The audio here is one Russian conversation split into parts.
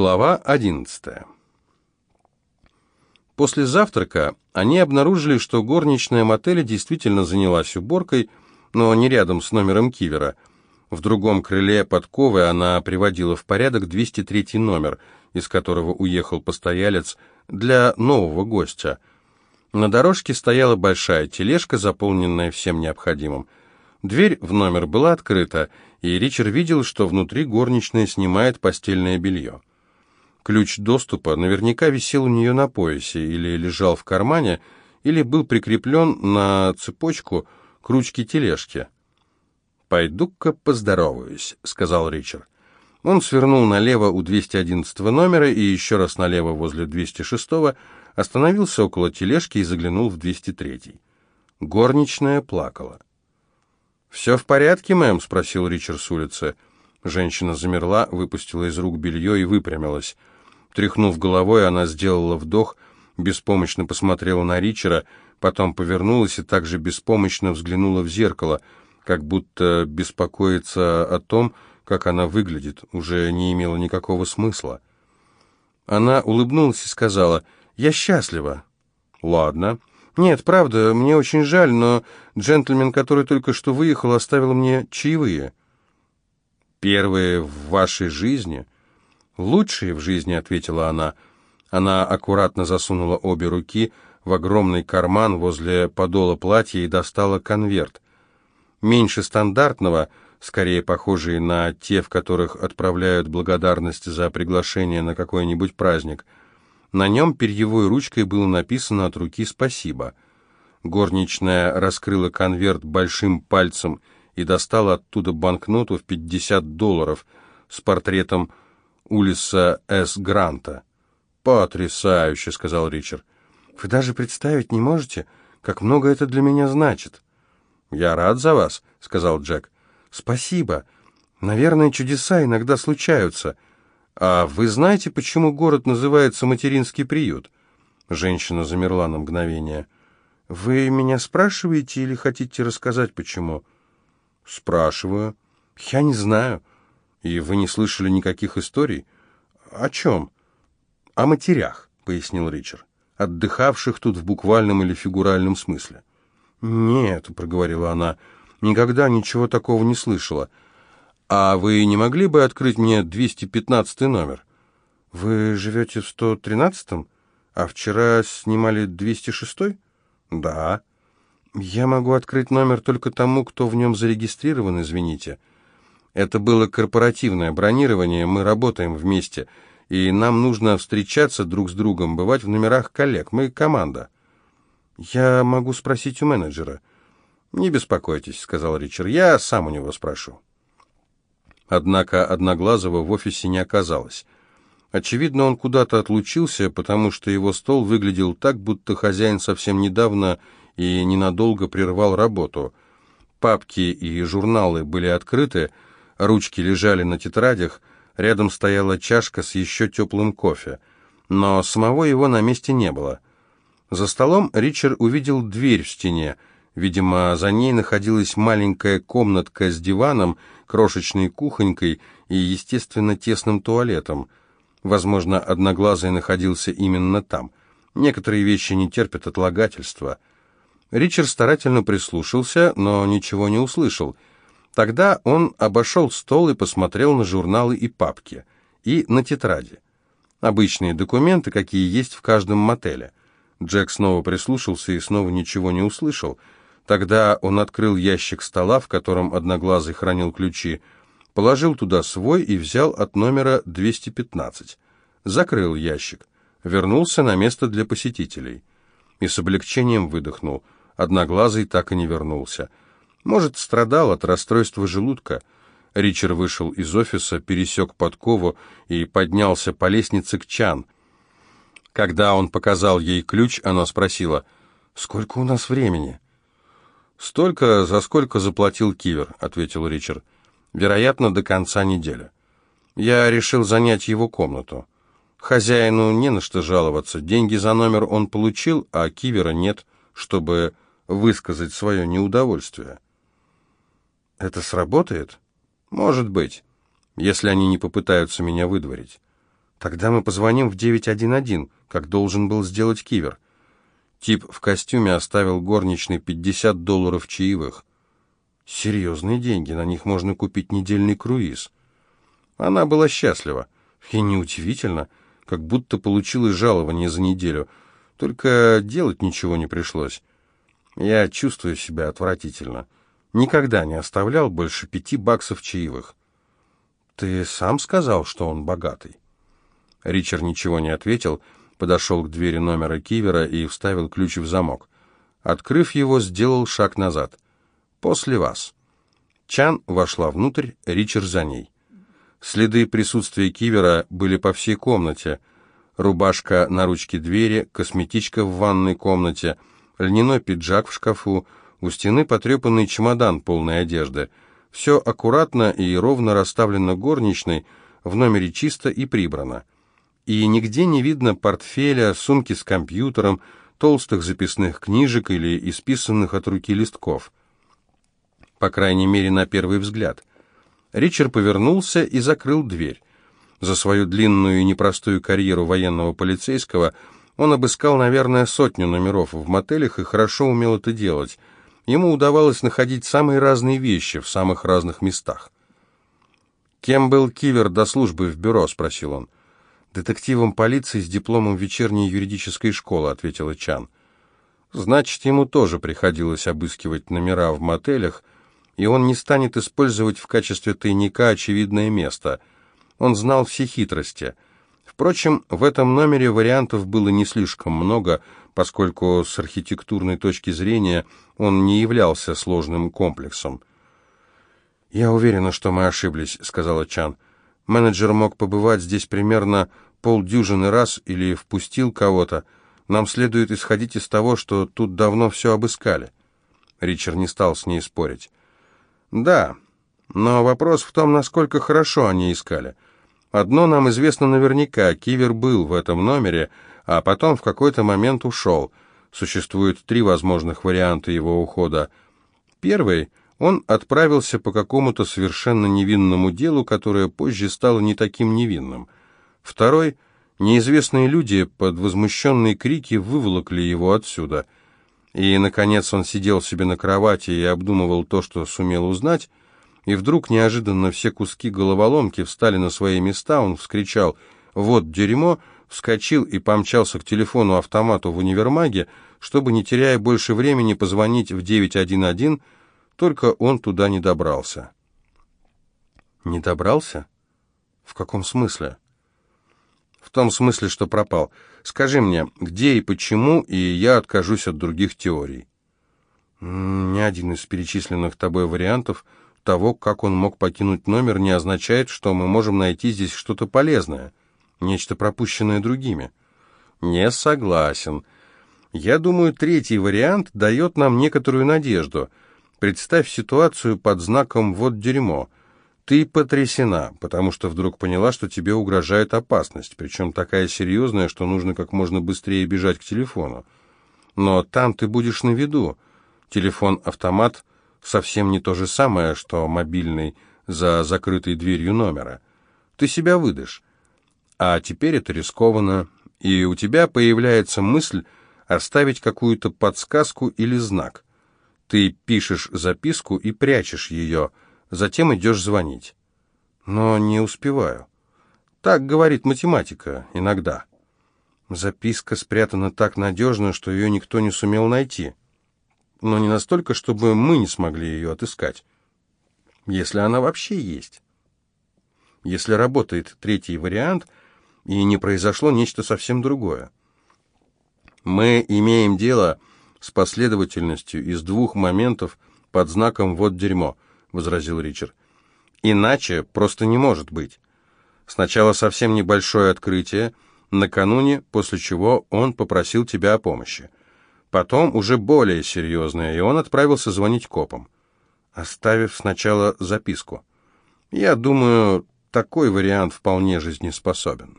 Глава 11. После завтрака они обнаружили, что горничная мотеля действительно занялась уборкой, но не рядом с номером Кивера. В другом крыле подковы она приводила в порядок 203 номер, из которого уехал постоялец для нового гостя. На дорожке стояла большая тележка, заполненная всем необходимым. Дверь в номер была открыта, и Ричард видел, что внутри горничная снимает постельное белье. Ключ доступа наверняка висел у нее на поясе или лежал в кармане, или был прикреплен на цепочку к ручке тележки. «Пойду-ка поздороваюсь», — сказал Ричард. Он свернул налево у 211 номера и еще раз налево возле 206 остановился около тележки и заглянул в 203 Горничная плакала. «Все в порядке, мэм?» — спросил Ричард с улицы. Женщина замерла, выпустила из рук белье и выпрямилась. Тряхнув головой, она сделала вдох, беспомощно посмотрела на Ричера, потом повернулась и также беспомощно взглянула в зеркало, как будто беспокоиться о том, как она выглядит, уже не имело никакого смысла. Она улыбнулась и сказала, «Я счастлива». «Ладно». «Нет, правда, мне очень жаль, но джентльмен, который только что выехал, оставил мне чаевые». «Первые в вашей жизни?» «Лучшие в жизни», — ответила она. Она аккуратно засунула обе руки в огромный карман возле подола платья и достала конверт. Меньше стандартного, скорее похожий на те, в которых отправляют благодарность за приглашение на какой-нибудь праздник. На нем перьевой ручкой было написано от руки «Спасибо». Горничная раскрыла конверт большим пальцем и достала оттуда банкноту в 50 долларов с портретом Улиса С. Гранта. «Потрясающе», — сказал Ричард. «Вы даже представить не можете, как много это для меня значит». «Я рад за вас», — сказал Джек. «Спасибо. Наверное, чудеса иногда случаются. А вы знаете, почему город называется материнский приют?» Женщина замерла на мгновение. «Вы меня спрашиваете или хотите рассказать, почему?» «Спрашиваю». «Я не знаю. «И вы не слышали никаких историй?» «О чем?» «О матерях», — пояснил Ричард, «отдыхавших тут в буквальном или фигуральном смысле». «Нет», — проговорила она, — «никогда ничего такого не слышала». «А вы не могли бы открыть мне 215 номер?» «Вы живете в 113-м? А вчера снимали 206-й?» «Да». «Я могу открыть номер только тому, кто в нем зарегистрирован, извините». Это было корпоративное бронирование, мы работаем вместе, и нам нужно встречаться друг с другом, бывать в номерах коллег, мы команда. Я могу спросить у менеджера. Не беспокойтесь, сказал Ричард, я сам у него спрошу. Однако Одноглазого в офисе не оказалось. Очевидно, он куда-то отлучился, потому что его стол выглядел так, будто хозяин совсем недавно и ненадолго прервал работу. Папки и журналы были открыты, Ручки лежали на тетрадях, рядом стояла чашка с еще теплым кофе. Но самого его на месте не было. За столом Ричард увидел дверь в стене. Видимо, за ней находилась маленькая комнатка с диваном, крошечной кухонькой и, естественно, тесным туалетом. Возможно, Одноглазый находился именно там. Некоторые вещи не терпят отлагательства. Ричард старательно прислушался, но ничего не услышал — Тогда он обошел стол и посмотрел на журналы и папки, и на тетради. Обычные документы, какие есть в каждом мотеле. Джек снова прислушался и снова ничего не услышал. Тогда он открыл ящик стола, в котором Одноглазый хранил ключи, положил туда свой и взял от номера 215. Закрыл ящик, вернулся на место для посетителей. И с облегчением выдохнул. Одноглазый так и не вернулся. Может, страдал от расстройства желудка. Ричард вышел из офиса, пересек подкову и поднялся по лестнице к Чан. Когда он показал ей ключ, она спросила, «Сколько у нас времени?» «Столько, за сколько заплатил Кивер», — ответил Ричард. «Вероятно, до конца недели. Я решил занять его комнату. Хозяину не на что жаловаться. Деньги за номер он получил, а Кивера нет, чтобы высказать свое неудовольствие». Это сработает? Может быть, если они не попытаются меня выдворить. Тогда мы позвоним в 911, как должен был сделать Кивер. Тип в костюме оставил горничной 50 долларов чаевых. Серьезные деньги, на них можно купить недельный круиз. Она была счастлива. И неудивительно, как будто получилось жалование за неделю. Только делать ничего не пришлось. Я чувствую себя отвратительно. Никогда не оставлял больше пяти баксов чаевых. Ты сам сказал, что он богатый? Ричард ничего не ответил, подошел к двери номера Кивера и вставил ключ в замок. Открыв его, сделал шаг назад. «После вас». Чан вошла внутрь, Ричард за ней. Следы присутствия Кивера были по всей комнате. Рубашка на ручке двери, косметичка в ванной комнате, льняной пиджак в шкафу, у стены потрепанный чемодан полной одежды. Все аккуратно и ровно расставлено горничной, в номере чисто и прибрано и нигде не видно портфеля, сумки с компьютером, толстых записных книжек или исписанных от руки листков. По крайней мере, на первый взгляд. Ричард повернулся и закрыл дверь. За свою длинную и непростую карьеру военного полицейского он обыскал, наверное, сотню номеров в мотелях и хорошо умел это делать. Ему удавалось находить самые разные вещи в самых разных местах. «Кем был Кивер до службы в бюро?» — спросил он. «Детективом полиции с дипломом вечерней юридической школы», — ответила Чан. «Значит, ему тоже приходилось обыскивать номера в мотелях, и он не станет использовать в качестве тайника очевидное место. Он знал все хитрости. Впрочем, в этом номере вариантов было не слишком много, поскольку с архитектурной точки зрения он не являлся сложным комплексом. «Я уверена, что мы ошиблись», — сказала Чан. Менеджер мог побывать здесь примерно полдюжины раз или впустил кого-то. Нам следует исходить из того, что тут давно все обыскали. Ричард не стал с ней спорить. Да, но вопрос в том, насколько хорошо они искали. Одно нам известно наверняка, Кивер был в этом номере, а потом в какой-то момент ушел. Существует три возможных варианта его ухода. Первый он отправился по какому-то совершенно невинному делу, которое позже стало не таким невинным. Второй — неизвестные люди под возмущенные крики выволокли его отсюда. И, наконец, он сидел себе на кровати и обдумывал то, что сумел узнать, и вдруг неожиданно все куски головоломки встали на свои места, он вскричал «Вот дерьмо!», вскочил и помчался к телефону-автомату в универмаге, чтобы, не теряя больше времени, позвонить в 911 только он туда не добрался. Не добрался? В каком смысле? В том смысле, что пропал. Скажи мне, где и почему, и я откажусь от других теорий. Ни один из перечисленных тобой вариантов того, как он мог покинуть номер, не означает, что мы можем найти здесь что-то полезное, нечто пропущенное другими. Не согласен. Я думаю, третий вариант дает нам некоторую надежду — Представь ситуацию под знаком «вот дерьмо». Ты потрясена, потому что вдруг поняла, что тебе угрожает опасность, причем такая серьезная, что нужно как можно быстрее бежать к телефону. Но там ты будешь на виду. Телефон-автомат совсем не то же самое, что мобильный за закрытой дверью номера. Ты себя выдашь. А теперь это рискованно, и у тебя появляется мысль оставить какую-то подсказку или знак – ты пишешь записку и прячешь ее, затем идешь звонить. Но не успеваю. Так говорит математика иногда. Записка спрятана так надежно, что ее никто не сумел найти. Но не настолько, чтобы мы не смогли ее отыскать. Если она вообще есть. Если работает третий вариант, и не произошло нечто совсем другое. Мы имеем дело с последовательностью из двух моментов под знаком «вот дерьмо», — возразил Ричард. «Иначе просто не может быть. Сначала совсем небольшое открытие, накануне, после чего он попросил тебя о помощи. Потом уже более серьезное, и он отправился звонить копам, оставив сначала записку. Я думаю, такой вариант вполне жизнеспособен».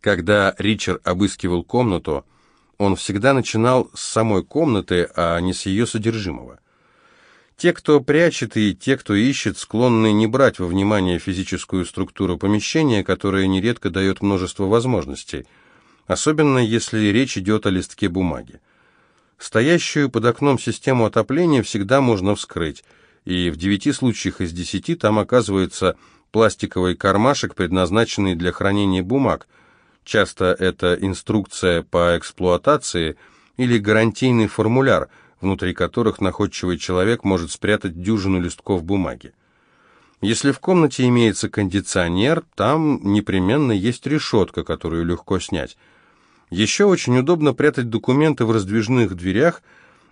Когда Ричард обыскивал комнату, он всегда начинал с самой комнаты, а не с ее содержимого. Те, кто прячет, и те, кто ищет, склонны не брать во внимание физическую структуру помещения, которая нередко дает множество возможностей, особенно если речь идет о листке бумаги. Стоящую под окном систему отопления всегда можно вскрыть, и в девяти случаях из десяти там оказывается пластиковый кармашек, предназначенный для хранения бумаг. Часто это инструкция по эксплуатации или гарантийный формуляр, внутри которых находчивый человек может спрятать дюжину листков бумаги. Если в комнате имеется кондиционер, там непременно есть решетка, которую легко снять. Еще очень удобно прятать документы в раздвижных дверях,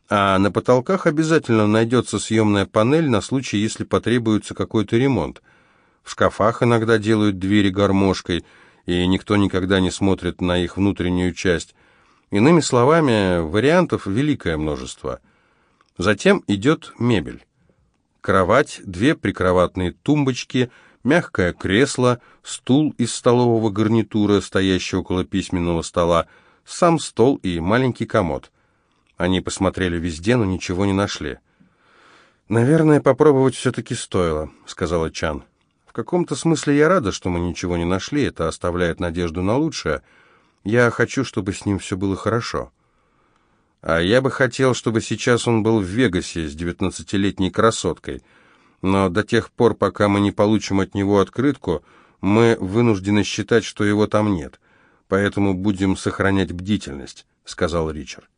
а на потолках обязательно найдется съемная панель на случай, если потребуется какой-то ремонт. В шкафах иногда делают двери гармошкой, и никто никогда не смотрит на их внутреннюю часть. Иными словами, вариантов великое множество. Затем идет мебель. Кровать, две прикроватные тумбочки, мягкое кресло, стул из столового гарнитура, стоящий около письменного стола, сам стол и маленький комод. Они посмотрели везде, но ничего не нашли. «Наверное, попробовать все-таки стоило», — сказала Чан каком-то смысле я рада, что мы ничего не нашли, это оставляет надежду на лучшее. Я хочу, чтобы с ним все было хорошо. А я бы хотел, чтобы сейчас он был в Вегасе с девятнадцатилетней красоткой. Но до тех пор, пока мы не получим от него открытку, мы вынуждены считать, что его там нет. Поэтому будем сохранять бдительность», — сказал Ричард.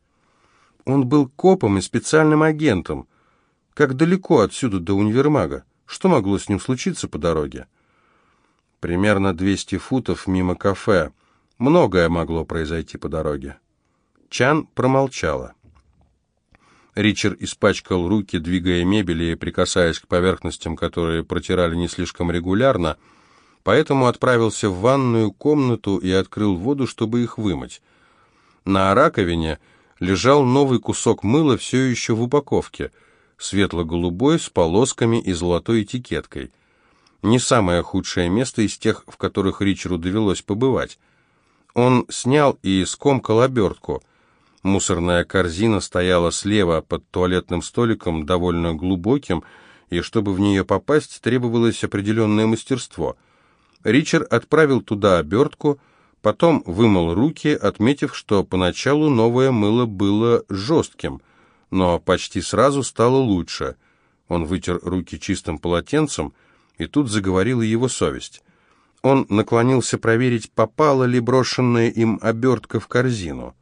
«Он был копом и специальным агентом. Как далеко отсюда до универмага?» Что могло с ним случиться по дороге? Примерно 200 футов мимо кафе. Многое могло произойти по дороге. Чан промолчала. Ричард испачкал руки, двигая мебель и прикасаясь к поверхностям, которые протирали не слишком регулярно, поэтому отправился в ванную комнату и открыл воду, чтобы их вымыть. На раковине лежал новый кусок мыла, все еще в упаковке — светло-голубой, с полосками и золотой этикеткой. Не самое худшее место из тех, в которых Ричарду довелось побывать. Он снял и скомкал обертку. Мусорная корзина стояла слева под туалетным столиком, довольно глубоким, и чтобы в нее попасть, требовалось определенное мастерство. Ричард отправил туда обертку, потом вымыл руки, отметив, что поначалу новое мыло было жестким – но почти сразу стало лучше. Он вытер руки чистым полотенцем, и тут заговорила его совесть. Он наклонился проверить, попала ли брошенная им обертка в корзину.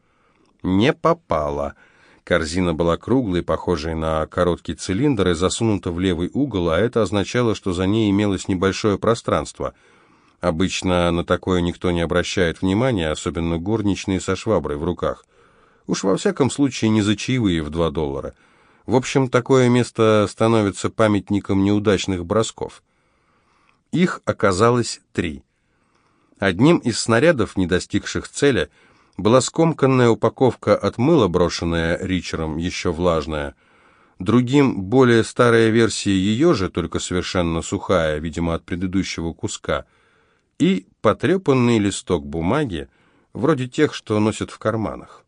Не попала. Корзина была круглой, похожей на короткий цилиндр, и засунута в левый угол, а это означало, что за ней имелось небольшое пространство. Обычно на такое никто не обращает внимания, особенно горничные со шваброй в руках. Уж во всяком случае не за чаевые в два доллара. В общем, такое место становится памятником неудачных бросков. Их оказалось три. Одним из снарядов, не достигших цели, была скомканная упаковка от мыла, брошенная Ричером, еще влажная. Другим, более старая версия ее же, только совершенно сухая, видимо, от предыдущего куска. И потрепанный листок бумаги, вроде тех, что носят в карманах.